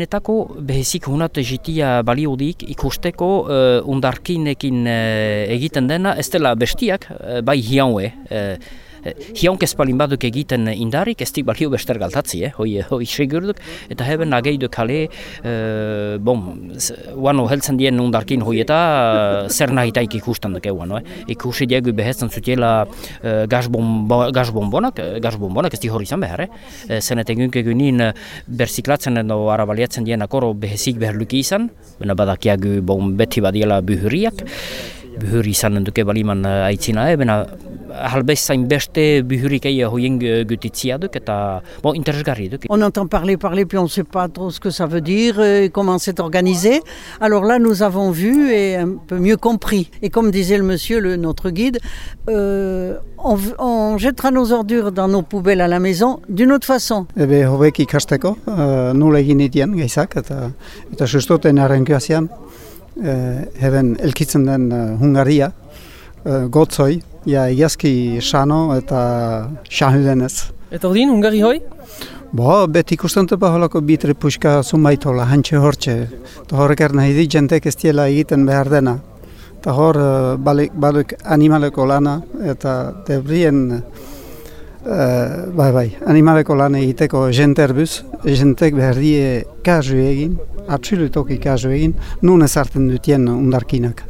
Netako behezik hunat jitia baliodik ikusteko uh, undarkinekin egiten dena, ez dela bestiak, uh, bai hiaue. Uh, Hionk ez balin baduk egiten indarik, ez dik balio bester galtatzi, eh? hoi, hoi segurduk, eta heben nageidu kale, uh, bon, uano heltzen dien undarkin hoi eta zer nahitaik ikusten duk eguan, eh? ikusi diegu behetzen zutiela uh, gazbombonak, gazbombonak ez di hori izan behar, eh? zenet egun egunin berziklatzen edo arabaliatzen dien akoro behezik behar luki izan, badakiagu bon, beti badiela buhuriak, buhuri izan duke baliman aitzina, eh? Bena halbezain beste buhurikei hoien gutitzia duk eta bon, interesgarri duk. On entend parler, parler, puis on ne sait pas trop ce que ça veut dire et comment c'est organisé. Alors là, nous avons vu et un peu mieux compris. Et comme disait le monsieur, le, notre guide, euh, on, on jettera nos ordures dans nos poubelles à la maison d'une autre façon. Ebe hobek ikasteko, uh, nola egin itian gaizak, eta, eta sustoten arrenkoazian, uh, heben elkitzen den uh, Hungaria, uh, gotzoi, ja, egiazki sano eta xahudenez. Eta ordin, Hungari hoi? Bo, beti ikusten tepa holako bitre puxka zumaitola, hantxe hortxe. Eta horrek erna hidi jentek ez tiela egiten behar dena. Eta hor, balik, balik animaleko lana, eta debrien, uh, bai, bai, animaleko lana egiteko jenterbuz, jentek behar die kazu egin, atxilutoki kazu egin, nun ezarten dutien undarkinak.